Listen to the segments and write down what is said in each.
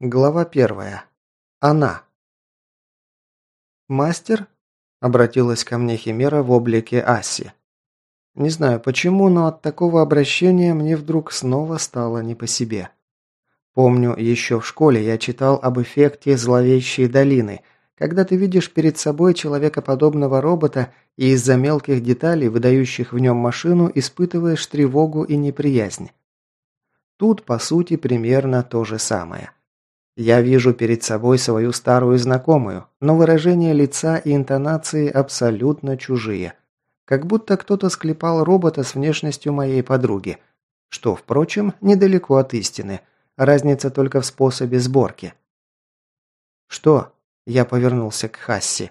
Глава первая. Она. «Мастер?» – обратилась ко мне Химера в облике Аси. Не знаю почему, но от такого обращения мне вдруг снова стало не по себе. Помню, еще в школе я читал об эффекте зловещей долины, когда ты видишь перед собой человекоподобного робота и из-за мелких деталей, выдающих в нем машину, испытываешь тревогу и неприязнь. Тут, по сути, примерно то же самое. Я вижу перед собой свою старую знакомую, но выражение лица и интонации абсолютно чужие. Как будто кто-то склепал робота с внешностью моей подруги. Что, впрочем, недалеко от истины. Разница только в способе сборки. «Что?» – я повернулся к Хасси.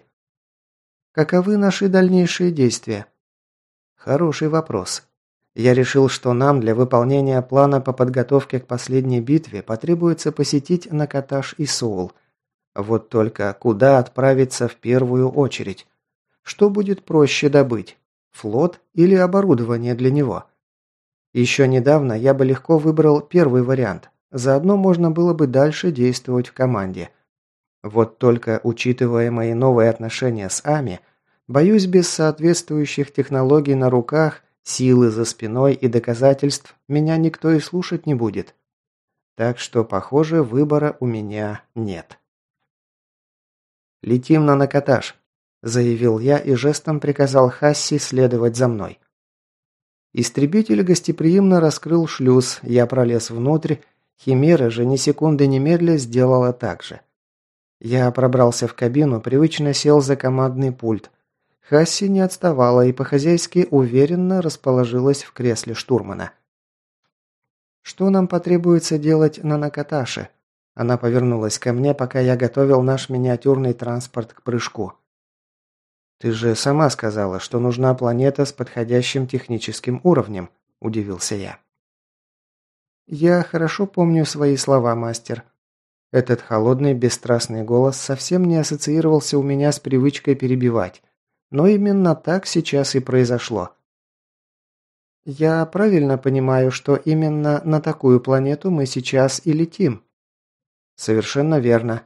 «Каковы наши дальнейшие действия?» «Хороший вопрос. Я решил, что нам для выполнения плана по подготовке к последней битве потребуется посетить Накаташ и Соул. Вот только куда отправиться в первую очередь? Что будет проще добыть? Флот или оборудование для него? Еще недавно я бы легко выбрал первый вариант. Заодно можно было бы дальше действовать в команде. Вот только, учитывая мои новые отношения с Ами, боюсь, без соответствующих технологий на руках Силы за спиной и доказательств меня никто и слушать не будет. Так что, похоже, выбора у меня нет. «Летим на Накатаж», – заявил я и жестом приказал Хасси следовать за мной. Истребитель гостеприимно раскрыл шлюз, я пролез внутрь, Химера же ни секунды немедля сделала так же. Я пробрался в кабину, привычно сел за командный пульт, Хасси не отставала и по-хозяйски уверенно расположилась в кресле штурмана. «Что нам потребуется делать на Накаташе?» Она повернулась ко мне, пока я готовил наш миниатюрный транспорт к прыжку. «Ты же сама сказала, что нужна планета с подходящим техническим уровнем», – удивился я. «Я хорошо помню свои слова, мастер». Этот холодный, бесстрастный голос совсем не ассоциировался у меня с привычкой перебивать. Но именно так сейчас и произошло. Я правильно понимаю, что именно на такую планету мы сейчас и летим? Совершенно верно.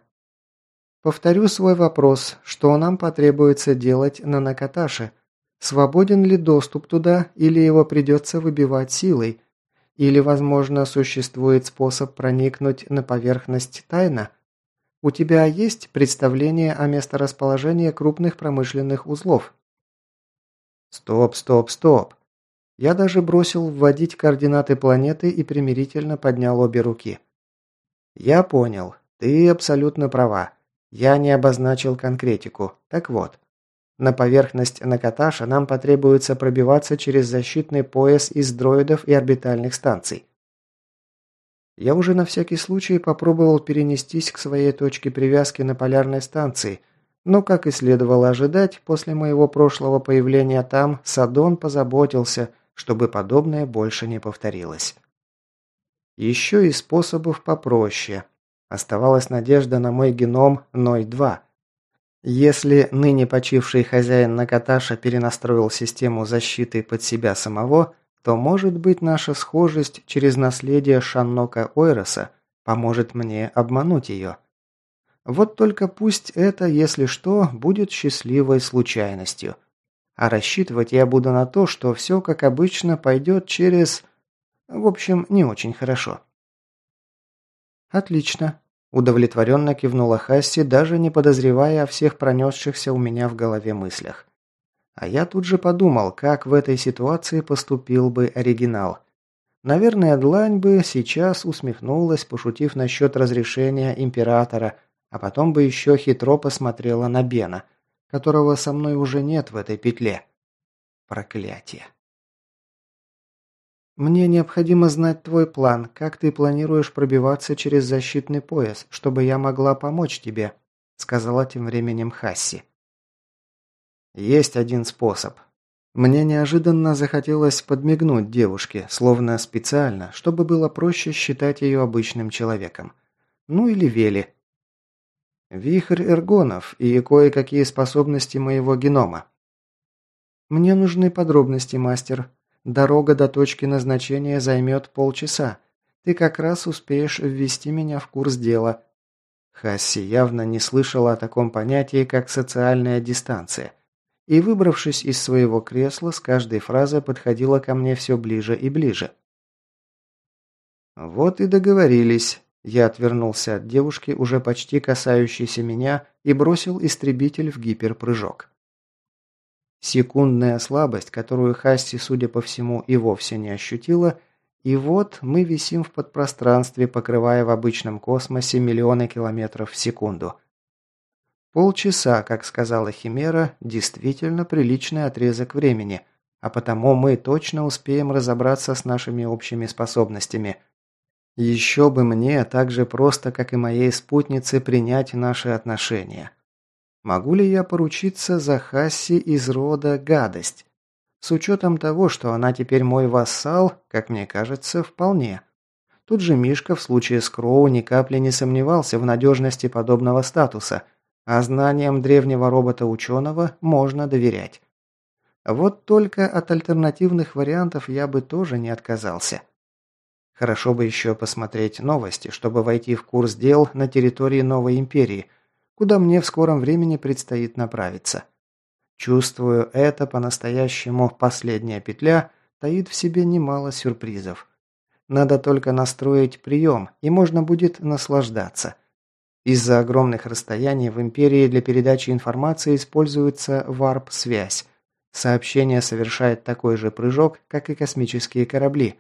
Повторю свой вопрос, что нам потребуется делать на Накаташе? Свободен ли доступ туда, или его придется выбивать силой? Или, возможно, существует способ проникнуть на поверхность тайно? У тебя есть представление о месторасположении крупных промышленных узлов? Стоп, стоп, стоп. Я даже бросил вводить координаты планеты и примирительно поднял обе руки. Я понял. Ты абсолютно права. Я не обозначил конкретику. Так вот. На поверхность Накаташа нам потребуется пробиваться через защитный пояс из дроидов и орбитальных станций. Я уже на всякий случай попробовал перенестись к своей точке привязки на полярной станции, но, как и следовало ожидать, после моего прошлого появления там Садон позаботился, чтобы подобное больше не повторилось. Еще и способов попроще. Оставалась надежда на мой геном Ной-2. Если ныне почивший хозяин Накаташа перенастроил систему защиты под себя самого, то, может быть, наша схожесть через наследие Шаннока Ойроса поможет мне обмануть ее. Вот только пусть это, если что, будет счастливой случайностью. А рассчитывать я буду на то, что все, как обычно, пойдет через... В общем, не очень хорошо. «Отлично», – удовлетворенно кивнула Хасси, даже не подозревая о всех пронесшихся у меня в голове мыслях. А я тут же подумал, как в этой ситуации поступил бы оригинал. Наверное, Длань бы сейчас усмехнулась, пошутив насчет разрешения императора, а потом бы еще хитро посмотрела на Бена, которого со мной уже нет в этой петле. Проклятие. «Мне необходимо знать твой план, как ты планируешь пробиваться через защитный пояс, чтобы я могла помочь тебе», сказала тем временем Хасси. Есть один способ. Мне неожиданно захотелось подмигнуть девушке, словно специально, чтобы было проще считать ее обычным человеком. Ну или Вели. Вихрь эргонов и кое-какие способности моего генома. Мне нужны подробности, мастер. Дорога до точки назначения займет полчаса. Ты как раз успеешь ввести меня в курс дела, Хасси явно не слышала о таком понятии, как социальная дистанция, и, выбравшись из своего кресла, с каждой фразой подходила ко мне все ближе и ближе. «Вот и договорились». Я отвернулся от девушки, уже почти касающейся меня, и бросил истребитель в гиперпрыжок. Секундная слабость, которую Хасси, судя по всему, и вовсе не ощутила, и вот мы висим в подпространстве, покрывая в обычном космосе миллионы километров в секунду. Полчаса, как сказала Химера, действительно приличный отрезок времени, а потому мы точно успеем разобраться с нашими общими способностями. Еще бы мне так же просто, как и моей спутнице, принять наши отношения. Могу ли я поручиться за Хасси из рода гадость? С учетом того, что она теперь мой вассал, как мне кажется, вполне. Тут же Мишка в случае с Кроу ни капли не сомневался в надежности подобного статуса, а знаниям древнего робота-ученого можно доверять. Вот только от альтернативных вариантов я бы тоже не отказался. Хорошо бы еще посмотреть новости, чтобы войти в курс дел на территории Новой Империи – куда мне в скором времени предстоит направиться. Чувствую, это по-настоящему последняя петля таит в себе немало сюрпризов. Надо только настроить прием, и можно будет наслаждаться. Из-за огромных расстояний в Империи для передачи информации используется варп-связь. Сообщение совершает такой же прыжок, как и космические корабли.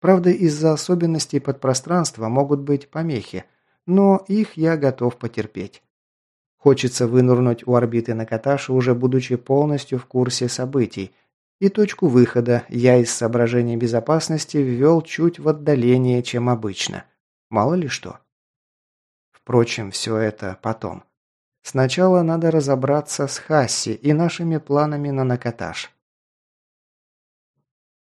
Правда, из-за особенностей подпространства могут быть помехи, но их я готов потерпеть. Хочется вынырнуть у орбиты Накаташи, уже будучи полностью в курсе событий. И точку выхода я из соображений безопасности ввел чуть в отдалении, чем обычно. Мало ли что. Впрочем, все это потом. Сначала надо разобраться с Хасси и нашими планами на Накаташ.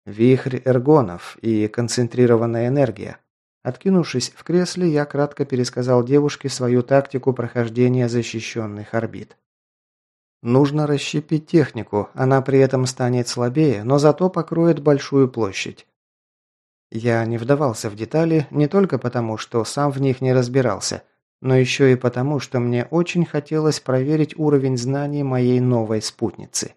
Вихрь эргонов и концентрированная энергия. Откинувшись в кресле, я кратко пересказал девушке свою тактику прохождения защищенных орбит. Нужно расщепить технику, она при этом станет слабее, но зато покроет большую площадь. Я не вдавался в детали не только потому, что сам в них не разбирался, но еще и потому, что мне очень хотелось проверить уровень знаний моей новой спутницы.